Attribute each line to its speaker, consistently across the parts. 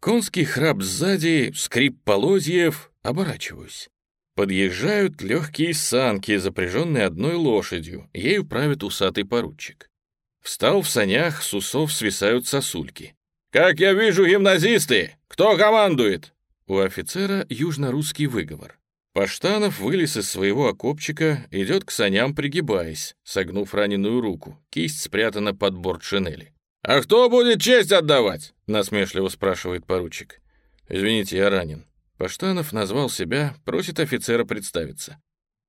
Speaker 1: Конский храп сзади, скрип полозьев, оборачиваюсь. Подъезжают легкие санки, запряженные одной лошадью, ею правит усатый поручик. Встал в санях, с усов свисают сосульки. «Как я вижу, гимназисты! Кто командует?» У офицера южно-русский выговор. Паштанов вылез из своего окопчика, идет к саням, пригибаясь, согнув раненую руку, кисть спрятана под борт шинели. «А кто будет честь отдавать?» — насмешливо спрашивает поручик. «Извините, я ранен». Паштанов назвал себя, просит офицера представиться.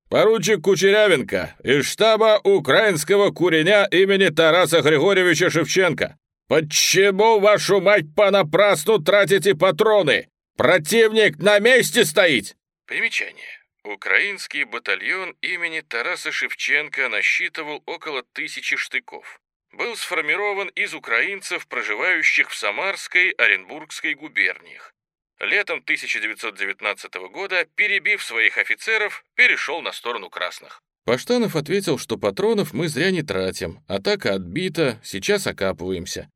Speaker 1: «Поручик Кучерявенко из штаба украинского куреня имени Тараса Григорьевича Шевченко. Почему, вашу мать, понапрасну тратите патроны? Противник на месте стоит!» Примечание. Украинский батальон имени Тараса Шевченко насчитывал около тысячи штыков. Был сформирован из украинцев, проживающих в Самарской, Оренбургской губерниях. Летом 1919 года, перебив своих офицеров, перешел на сторону красных. Паштанов ответил, что патронов мы зря не тратим. Атака отбита, сейчас окапываемся.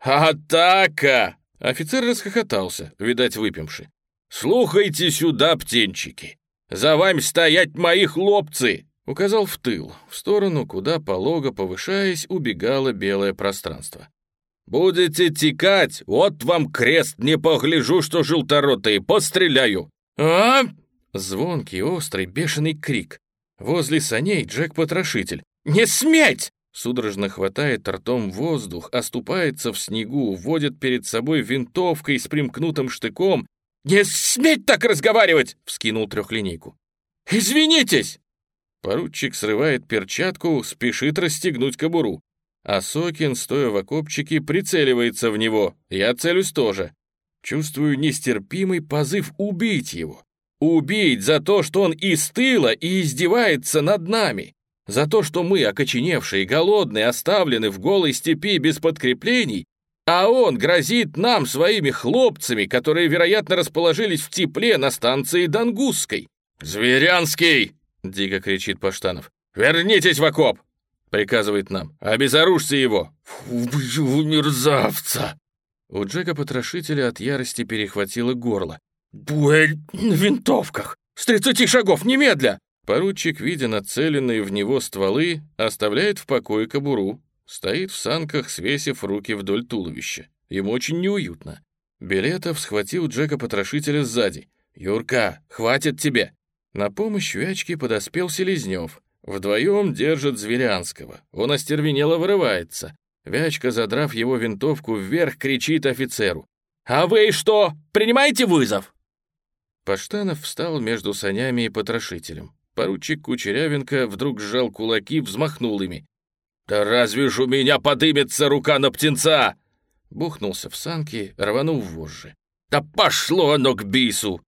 Speaker 1: «Атака!» Офицер расхохотался, видать, выпивши. «Слухайте сюда, птенчики! За вами стоять мои хлопцы!» Указал в тыл, в сторону, куда, полого повышаясь, убегало белое пространство. «Будете текать, вот вам крест, не погляжу, что желторотые, постреляю!» «А?» Звонкий, острый, бешеный крик. Возле саней Джек-потрошитель. «Не сметь!» Судорожно хватает ртом воздух, оступается в снегу, вводит перед собой винтовкой с примкнутым штыком «Не сметь так разговаривать!» — вскинул трехлинейку. «Извинитесь!» Поручик срывает перчатку, спешит расстегнуть кобуру. А Сокин, стоя в окопчике, прицеливается в него. Я целюсь тоже. Чувствую нестерпимый позыв убить его. Убить за то, что он из тыла и издевается над нами. За то, что мы, окоченевшие, голодные, оставлены в голой степи без подкреплений, а он грозит нам своими хлопцами, которые, вероятно, расположились в тепле на станции Дангусской. «Зверянский!» — дико кричит Паштанов. «Вернитесь в окоп!» — приказывает нам. «Обезоружьте его!» «Убью мерзавца!» У Джека-потрошителя от ярости перехватило горло. «Дуэль на винтовках! С тридцати шагов, немедля!» Поручик, видя нацеленные в него стволы, оставляет в покое кобуру, Стоит в санках, свесив руки вдоль туловища. Ему очень неуютно. Билетов схватил Джека-потрошителя сзади. «Юрка, хватит тебе!» На помощь Вячке подоспел Селезнев. Вдвоем держат Зверянского. Он остервенело вырывается. Вячка, задрав его винтовку вверх, кричит офицеру. «А вы что, принимаете вызов?» Паштанов встал между санями и потрошителем. Поручик Кучерявенко вдруг сжал кулаки, взмахнул ими. «Да разве ж у меня подымется рука на птенца?» Бухнулся в санки, рванув вожжи. «Да пошло оно к бису!»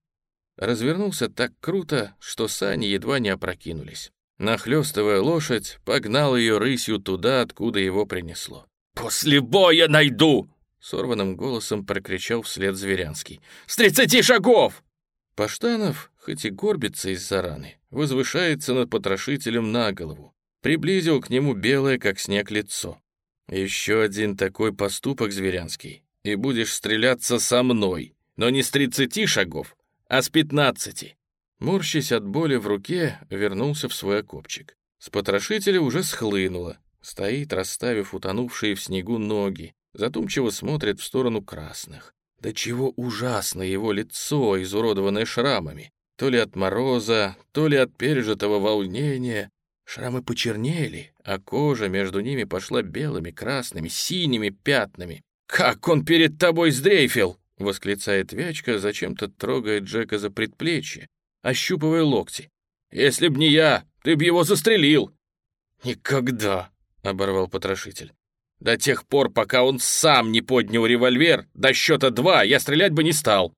Speaker 1: Развернулся так круто, что сани едва не опрокинулись. Нахлёстывая лошадь, погнал ее рысью туда, откуда его принесло. «После боя найду!» Сорванным голосом прокричал вслед Зверянский. «С тридцати шагов!» Паштанов, хоть и горбится из-за раны, возвышается над потрошителем на голову приблизил к нему белое, как снег, лицо. «Еще один такой поступок, Зверянский, и будешь стреляться со мной, но не с тридцати шагов, а с пятнадцати». Морщись от боли в руке, вернулся в свой окопчик. С потрошителя уже схлынуло. Стоит, расставив утонувшие в снегу ноги, задумчиво смотрит в сторону красных. Да чего ужасно его лицо, изуродованное шрамами. То ли от мороза, то ли от пережитого волнения. Шрамы почернели, а кожа между ними пошла белыми, красными, синими пятнами. «Как он перед тобой сдрейфил!» — восклицает Вячка, зачем-то трогает Джека за предплечье, ощупывая локти. «Если б не я, ты б его застрелил!» «Никогда!» — оборвал потрошитель. «До тех пор, пока он сам не поднял револьвер, до счета два я стрелять бы не стал!»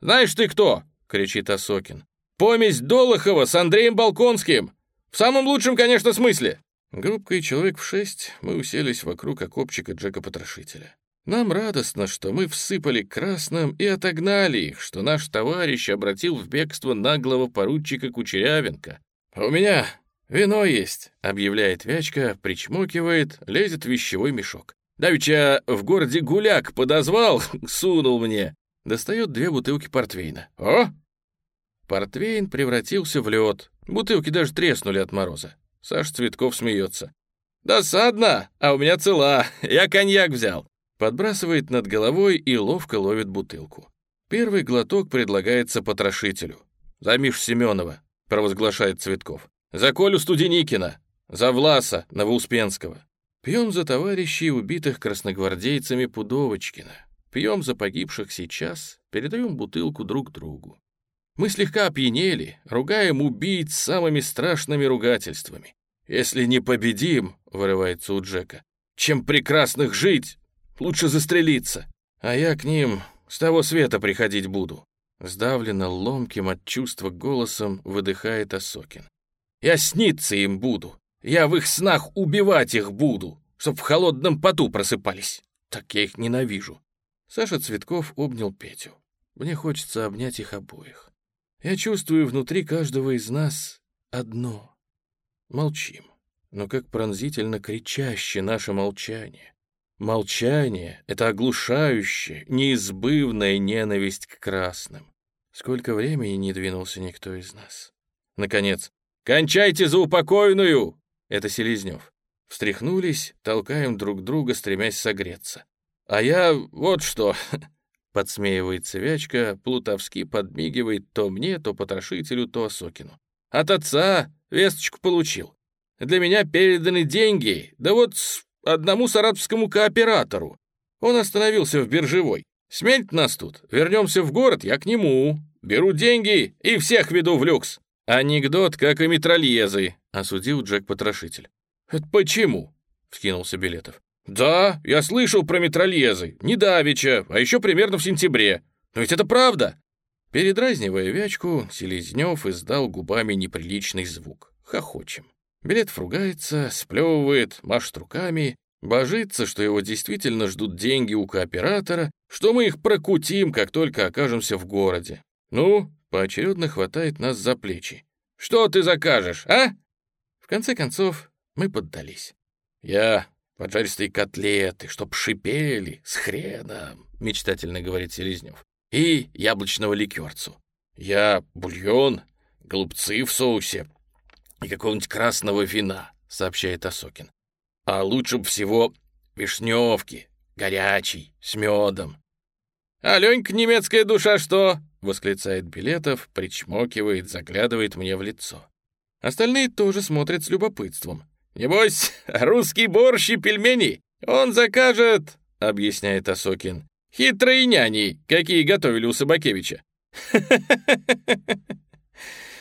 Speaker 1: «Знаешь ты кто?» — кричит Осокин. «Помесь Долохова с Андреем Балконским! В самом лучшем, конечно, смысле!» Группкой человек в шесть мы уселись вокруг окопчика Джека-потрошителя. Нам радостно, что мы всыпали красным и отогнали их, что наш товарищ обратил в бегство наглого поручика Кучерявенко. «У меня вино есть», — объявляет Вячка, причмокивает, лезет в вещевой мешок. «Давеча в городе гуляк подозвал, сунул мне. Достает две бутылки портвейна. О! Портвейн превратился в лед. Бутылки даже треснули от мороза. Саш Цветков смеется. «Досадно, а у меня цела. Я коньяк взял». Подбрасывает над головой и ловко ловит бутылку. Первый глоток предлагается потрошителю. «За Мишу Семенова», — провозглашает Цветков. «За Колю Студеникина. За Власа Новоуспенского. Пьем за товарищей, убитых красногвардейцами Пудовочкина. Пьем за погибших сейчас, передаем бутылку друг другу. Мы слегка опьянели, ругаем убийц самыми страшными ругательствами. «Если не победим», — вырывается у Джека, «чем прекрасных жить, лучше застрелиться. А я к ним с того света приходить буду». Сдавленно ломким от чувства голосом выдыхает Осокин. «Я сниться им буду. Я в их снах убивать их буду, чтоб в холодном поту просыпались. Так я их ненавижу». Саша Цветков обнял Петю. Мне хочется обнять их обоих. Я чувствую внутри каждого из нас одно. Молчим. Но как пронзительно кричаще наше молчание. Молчание — это оглушающая, неизбывная ненависть к красным. Сколько времени не двинулся никто из нас. Наконец, «Кончайте за упокойную!» — это Селезнев. Встряхнулись, толкаем друг друга, стремясь согреться. «А я вот что...» — подсмеивается Вячка, плутовски подмигивает то мне, то потрошителю, то Осокину. «От отца весточку получил. Для меня переданы деньги, да вот одному саратовскому кооператору. Он остановился в биржевой. Сменит нас тут, вернемся в город, я к нему. Беру деньги и всех веду в люкс. Анекдот, как и метрольезы», — осудил Джек-потрошитель. «Это почему?» — вскинулся Билетов. «Да, я слышал про метрольезы. Не давеча, а еще примерно в сентябре. Но ведь это правда!» Передразнивая вячку, Селезнев издал губами неприличный звук. Хохочем. Билет ругается, сплевывает, машет руками, божится, что его действительно ждут деньги у кооператора, что мы их прокутим, как только окажемся в городе. Ну, поочередно хватает нас за плечи. «Что ты закажешь, а?» В конце концов, мы поддались. Я поджаристые котлеты, чтоб шипели, с хреном, мечтательно говорит Селезнев, и яблочного ликерцу. Я бульон, голубцы в соусе и какого-нибудь красного вина, сообщает Осокин. А лучше всего вишневки, горячий, с медом. «А Ленька, немецкая душа, что?» — восклицает Билетов, причмокивает, заглядывает мне в лицо. Остальные тоже смотрят с любопытством. «Небось, русский борщ и пельмени он закажет», — объясняет Осокин. «Хитрые няни, какие готовили у Собакевича».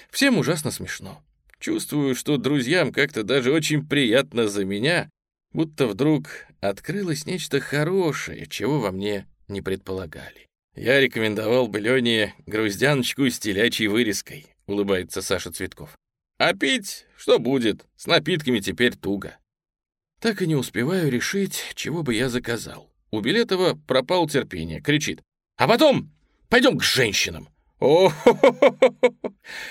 Speaker 1: Всем ужасно смешно. Чувствую, что друзьям как-то даже очень приятно за меня, будто вдруг открылось нечто хорошее, чего во мне не предполагали. Я рекомендовал бы Лене груздяночку с телячьей вырезкой, улыбается Саша Цветков. А пить что будет? С напитками теперь туго. Так и не успеваю решить, чего бы я заказал. У Билетова пропал терпение, кричит. А потом пойдем к женщинам. О,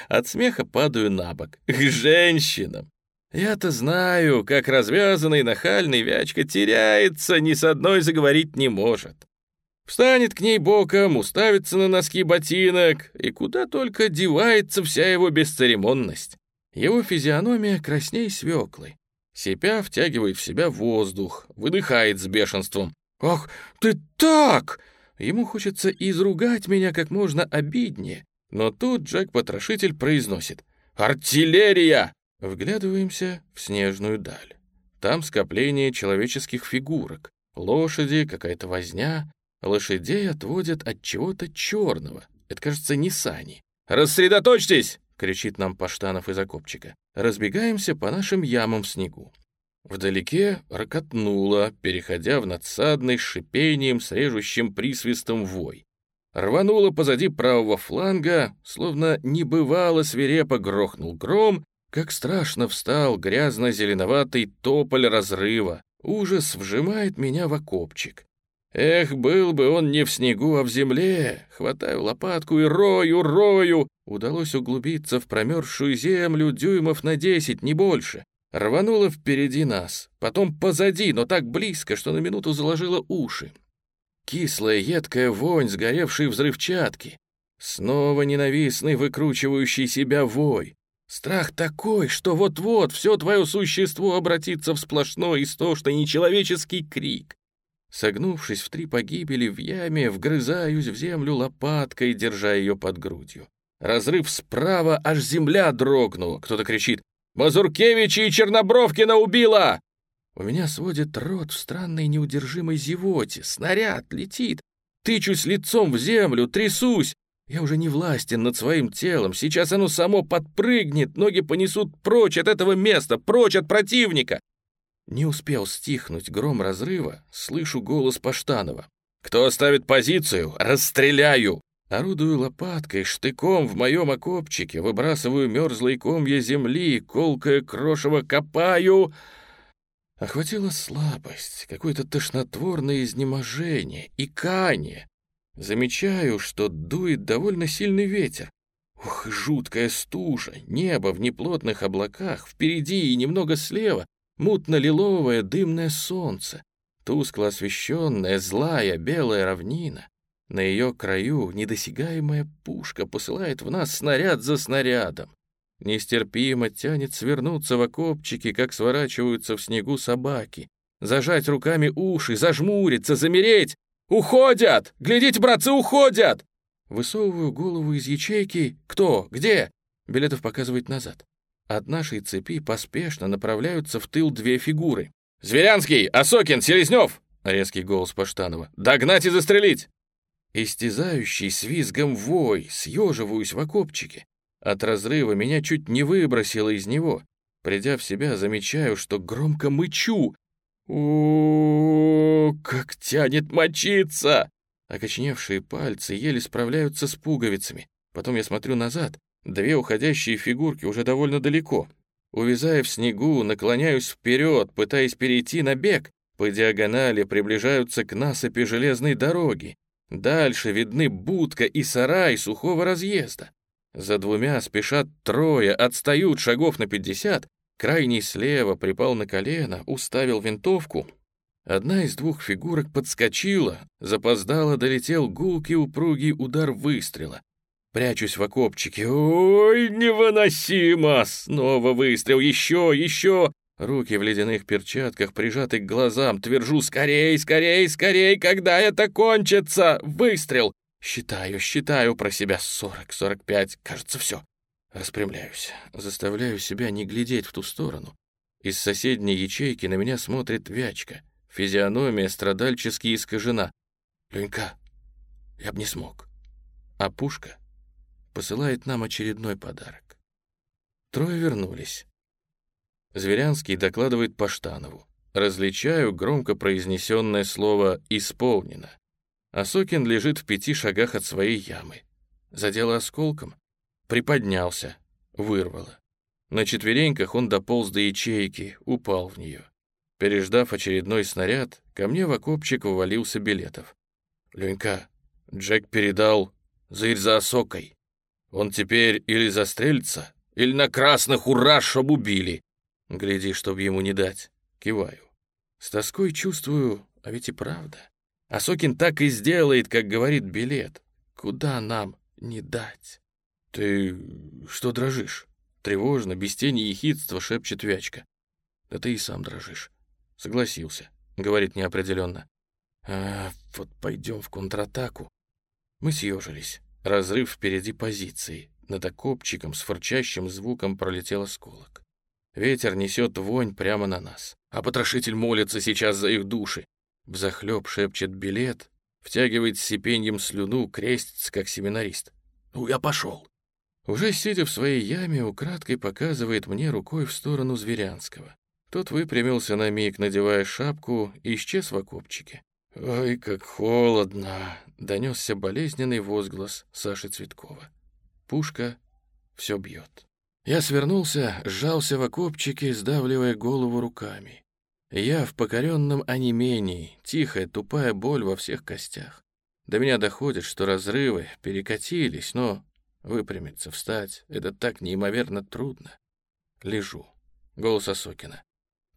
Speaker 1: от смеха падаю на бок. К женщинам. Я-то знаю, как развязанный нахальный Вячка теряется, ни с одной заговорить не может. Встанет к ней боком, уставится на носки ботинок, и куда только девается вся его бесцеремонность. Его физиономия красней свеклы. Сипя втягивает в себя воздух, выдыхает с бешенством. «Ах, ты так!» Ему хочется изругать меня как можно обиднее, но тут Джек-потрошитель произносит «Артиллерия!» Вглядываемся в снежную даль. Там скопление человеческих фигурок, лошади, какая-то возня. Лошадей отводят от чего-то черного. Это, кажется, не сани. «Рассредоточьтесь!» — кричит нам Паштанов из окопчика. Разбегаемся по нашим ямам в снегу. Вдалеке рокотнуло, переходя в надсадный шипением, с режущим присвистом вой. Рвануло позади правого фланга, словно небывало свирепо грохнул гром, как страшно встал грязно-зеленоватый тополь разрыва. Ужас вжимает меня в окопчик. Эх, был бы он не в снегу, а в земле. Хватаю лопатку и рою, рою. Удалось углубиться в промерзшую землю дюймов на десять, не больше. Рвануло впереди нас, потом позади, но так близко, что на минуту заложило уши. кислая едкая вонь сгоревшей взрывчатки. Снова ненавистный выкручивающий себя вой. Страх такой, что вот-вот все твое существо обратится в сплошной истошный нечеловеческий крик. Согнувшись в три погибели в яме, вгрызаюсь в землю лопаткой, держа ее под грудью. Разрыв справа, аж земля дрогнула. Кто-то кричит «Мазуркевича и Чернобровкина убила!» У меня сводит рот в странной неудержимой зевоте. Снаряд летит. Тычусь лицом в землю, трясусь. Я уже не властен над своим телом. Сейчас оно само подпрыгнет, ноги понесут прочь от этого места, прочь от противника. Не успел стихнуть гром разрыва, слышу голос Паштанова. «Кто оставит позицию, расстреляю!» Орудую лопаткой, штыком в моем окопчике, выбрасываю мерзлые комья земли, колкое крошево копаю. Охватила слабость, какое-то тошнотворное изнеможение, икание. Замечаю, что дует довольно сильный ветер. Ух, жуткая стужа, небо в неплотных облаках, впереди и немного слева мутно-лиловое дымное солнце, тускло освещенная злая белая равнина. На ее краю недосягаемая пушка посылает в нас снаряд за снарядом. Нестерпимо тянет свернуться в окопчике, как сворачиваются в снегу собаки, зажать руками уши, зажмуриться, замереть. «Уходят! Глядите, братцы, уходят!» Высовываю голову из ячейки. «Кто? Где?» Билетов показывает назад. От нашей цепи поспешно направляются в тыл две фигуры. «Зверянский! Осокин! Селезнев!» — резкий голос Паштанова. «Догнать и застрелить!» Истязающий с визгом вой, съеживаюсь в окопчике. От разрыва меня чуть не выбросило из него. Придя в себя, замечаю, что громко мычу. о, как тянет мочиться! Окоченевшие пальцы еле справляются с пуговицами. Потом я смотрю назад. Две уходящие фигурки уже довольно далеко. Увязая в снегу, наклоняюсь вперед, пытаясь перейти на бег. По диагонали приближаются к насыпи железной дороги. Дальше видны будка и сарай сухого разъезда. За двумя спешат трое, отстают шагов на пятьдесят. Крайний слева припал на колено, уставил винтовку. Одна из двух фигурок подскочила, запоздало долетел гулкий упругий удар выстрела. Прячусь в окопчике. Ой, невыносимо! Снова выстрел, еще, еще. Руки в ледяных перчатках прижаты к глазам. Твержу «Скорей, скорей, скорей, когда это кончится?» Выстрел. Считаю, считаю про себя. Сорок, сорок пять. Кажется, все. Распрямляюсь. Заставляю себя не глядеть в ту сторону. Из соседней ячейки на меня смотрит Вячка. Физиономия страдальчески искажена. «Ленька, я б не смог». А пушка посылает нам очередной подарок. Трое вернулись. Зверянский докладывает Паштанову. Различаю громко произнесенное слово «исполнено». Осокин лежит в пяти шагах от своей ямы. Задело осколком. Приподнялся. Вырвало. На четвереньках он дополз до ячейки, упал в нее. Переждав очередной снаряд, ко мне в окопчик ввалился Билетов. «Ленька, Джек передал, зырь за осокой. Он теперь или застрелится, или на красных ура, чтоб убили. Гляди, чтоб ему не дать. Киваю. С тоской чувствую, а ведь и правда. Асокин так и сделает, как говорит билет. Куда нам не дать? Ты что дрожишь? Тревожно, без тени ехидства шепчет Вячка. Да ты и сам дрожишь. Согласился, говорит неопределенно. А, вот пойдем в контратаку. Мы съежились. Разрыв впереди позиции. Над окопчиком с фырчащим звуком пролетел осколок. Ветер несет вонь прямо на нас. А потрошитель молится сейчас за их души. Взахлеб шепчет билет, втягивает с сипеньем слюну, крестится, как семинарист. «Ну, я пошел!» Уже сидя в своей яме, украдкой показывает мне рукой в сторону Зверянского. Тот выпрямился на миг, надевая шапку, и исчез в окопчике. «Ой, как холодно!» — донесся болезненный возглас Саши Цветкова. Пушка все бьет. Я свернулся, сжался в окопчике, сдавливая голову руками. Я в покоренном онемении, тихая, тупая боль во всех костях. До меня доходит, что разрывы перекатились, но выпрямиться, встать — это так неимоверно трудно. Лежу. Голос Осокина.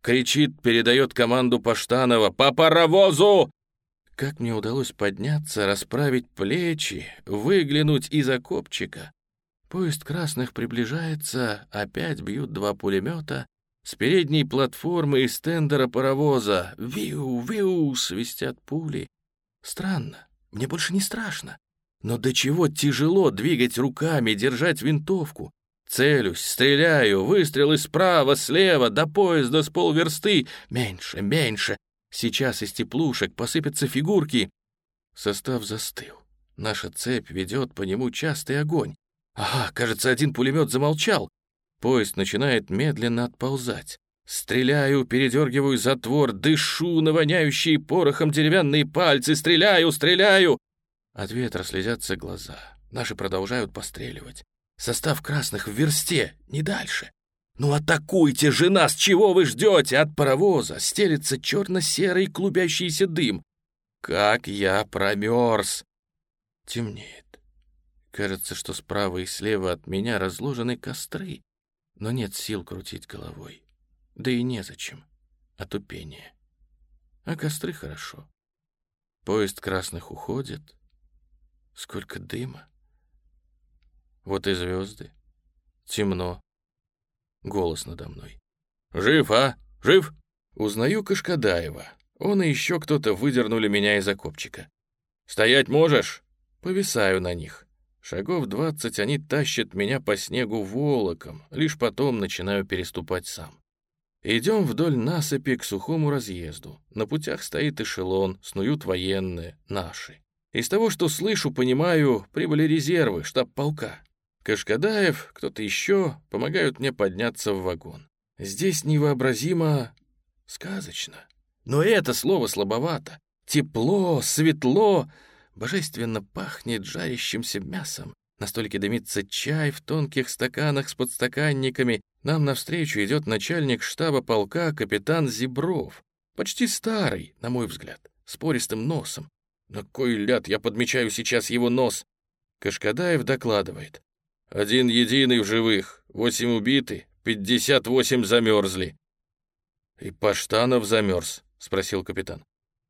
Speaker 1: Кричит, передает команду Паштанова «По паровозу!» как мне удалось подняться, расправить плечи, выглянуть из окопчика. Поезд красных приближается, опять бьют два пулемета. С передней платформы и стендера паровоза «Виу-виу» свистят пули. Странно, мне больше не страшно. Но до чего тяжело двигать руками, держать винтовку. Целюсь, стреляю, выстрелы справа, слева, до поезда с полверсты. Меньше, меньше. Сейчас из теплушек посыпятся фигурки. Состав застыл. Наша цепь ведет по нему частый огонь. Ага, кажется, один пулемет замолчал. Поезд начинает медленно отползать. Стреляю, передергиваю затвор, дышу на воняющие порохом деревянные пальцы, стреляю, стреляю. От ветра слезятся глаза. Наши продолжают постреливать. Состав красных в версте, не дальше. «Ну атакуйте же нас! Чего вы ждете? От паровоза стелится черно-серый клубящийся дым. Как я промерз!» Темнеет. Кажется, что справа и слева от меня разложены костры, но нет сил крутить головой. Да и незачем. Отупение. А костры хорошо. Поезд красных уходит. Сколько дыма. Вот и звезды. Темно. Голос надо мной. «Жив, а? Жив?» Узнаю Кашкадаева. Он и еще кто-то выдернули меня из окопчика. «Стоять можешь?» Повисаю на них. Шагов двадцать они тащат меня по снегу волоком, лишь потом начинаю переступать сам. Идем вдоль насыпи к сухому разъезду. На путях стоит эшелон, снуют военные, наши. Из того, что слышу, понимаю, прибыли резервы, штаб полка. Кашкадаев, кто-то еще помогают мне подняться в вагон. Здесь невообразимо сказочно. Но это слово слабовато. Тепло, светло, божественно пахнет жарящимся мясом. На столике дымится чай в тонких стаканах с подстаканниками. Нам навстречу идет начальник штаба полка капитан Зибров. Почти старый, на мой взгляд, с пористым носом. На кой ляд я подмечаю сейчас его нос? Кашкадаев докладывает. Один единый в живых, восемь убиты, пятьдесят восемь замерзли. «И Паштанов замерз?» — спросил капитан.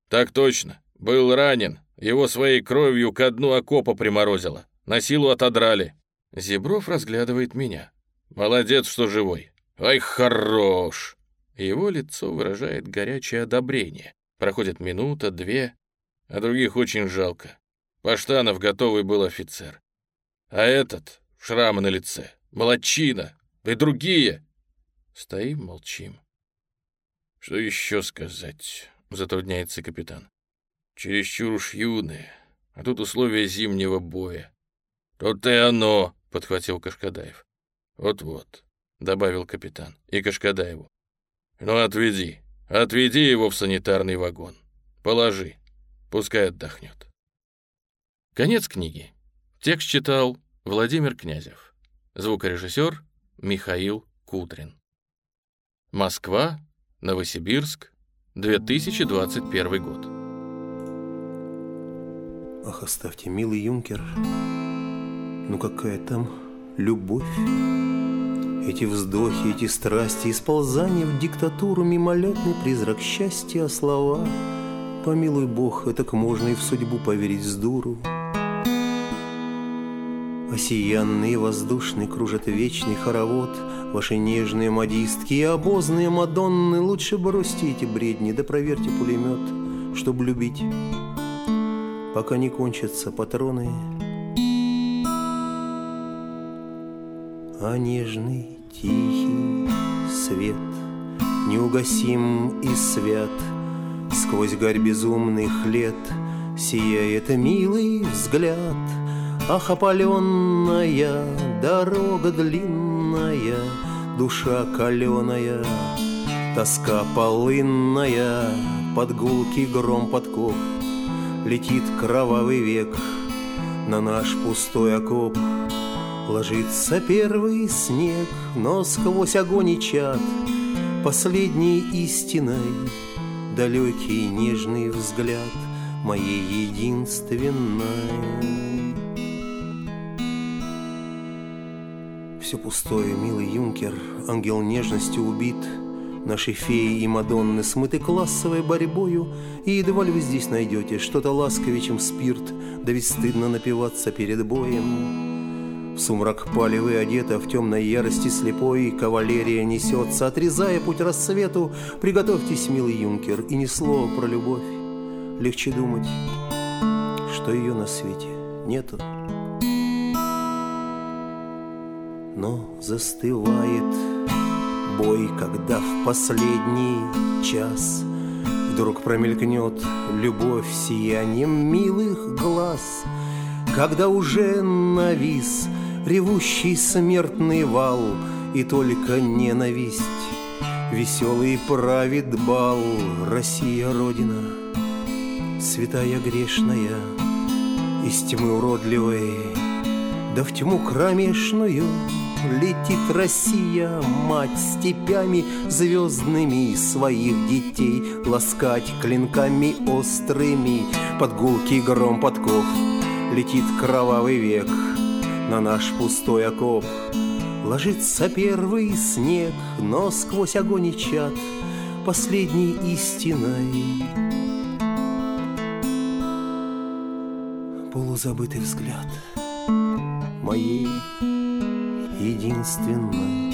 Speaker 1: «Так точно. Был ранен. Его своей кровью ко дну окопа приморозило. На силу отодрали». Зебров разглядывает меня. «Молодец, что живой. Ай, хорош!» Его лицо выражает горячее одобрение. Проходит минута, две, а других очень жалко. Паштанов готовый был офицер. А этот шрамы на лице, молодчина и другие. Стоим, молчим. Что еще сказать, затрудняется капитан. Чересчур уж юные, а тут условия зимнего боя. Тут и оно, подхватил Кашкадаев. Вот-вот, добавил капитан, и Кашкадаеву. Ну, отведи, отведи его в санитарный вагон. Положи, пускай отдохнет. Конец книги. Текст читал Владимир Князев. Звукорежиссер Михаил Кудрин. Москва, Новосибирск, 2021 год.
Speaker 2: Ах, оставьте, милый юнкер, ну какая там любовь? Эти вздохи, эти страсти, исползания в диктатуру, мимолетный призрак счастья, а слова Помилуй Бог, это к можно и в судьбу поверить с дуру. Осиянный воздушный кружит вечный хоровод, Ваши нежные модистки и обозные мадонны, Лучше бросьте эти бредни, да проверьте пулемет, Чтоб любить, пока не кончатся патроны. А нежный тихий свет, неугасим и свят, Сквозь гарь безумных лет Сияет милый взгляд — Ах, опаленная, дорога длинная, Душа каленая, тоска полынная, Под гулкий гром подкоп Летит кровавый век на наш пустой окоп. Ложится первый снег, но сквозь огонь и чад Последней истиной далекий нежный взгляд Моей единственной. Все пустое, милый юнкер, ангел нежности убит, Наши феи и мадонны смыты классовой борьбою, И едва ли вы здесь найдете что-то ласковее, чем спирт, Да ведь стыдно напиваться перед боем. В сумрак палевы одета, в темной ярости слепой, Кавалерия несется, отрезая путь рассвету. Приготовьтесь, милый юнкер, и ни слова про любовь. Легче думать, что ее на свете нету. Но застывает бой, когда в последний час Вдруг промелькнет любовь сиянием милых глаз, Когда уже навис ревущий смертный вал, И только ненависть веселый правит бал. Россия, Родина, святая грешная, Из тьмы уродливой, да в тьму кромешную Летит Россия, мать степями звездными Своих детей ласкать клинками острыми Под гулкий гром подков летит кровавый век На наш пустой окоп. Ложится первый снег, но сквозь огонь и чад Последней истиной. Полузабытый взгляд моей единственной